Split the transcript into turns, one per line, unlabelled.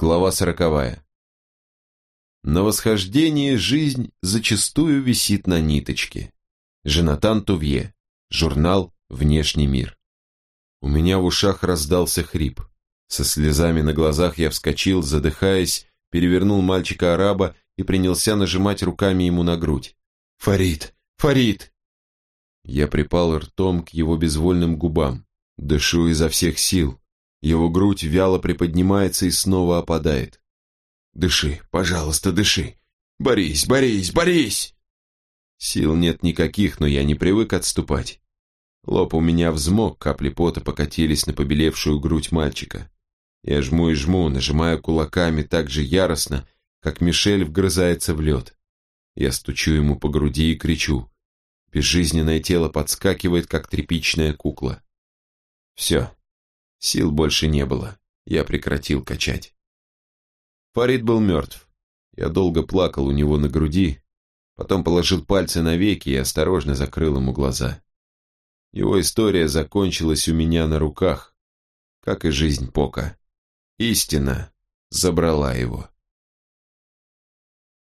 Глава сороковая. На восхождении жизнь зачастую висит на ниточке. Женатан Тувье. Журнал «Внешний мир». У меня в ушах раздался хрип. Со слезами на глазах я вскочил, задыхаясь, перевернул мальчика-араба и принялся нажимать руками ему на грудь. «Фарид! Фарид!» Я припал ртом к его безвольным губам. Дышу изо всех сил. Его грудь вяло приподнимается и снова опадает. «Дыши, пожалуйста, дыши! Борись, борись, борись!» Сил нет никаких, но я не привык отступать. Лоб у меня взмок, капли пота покатились на побелевшую грудь мальчика. Я жму и жму, нажимая кулаками так же яростно, как Мишель вгрызается в лед. Я стучу ему по груди и кричу. Безжизненное тело подскакивает, как тряпичная кукла. Все, Сил больше не было. Я прекратил качать. Фарид был мертв. Я долго плакал у него на груди, потом положил пальцы на веки и осторожно закрыл ему глаза. Его история закончилась у меня на руках, как и жизнь Пока. Истина забрала его.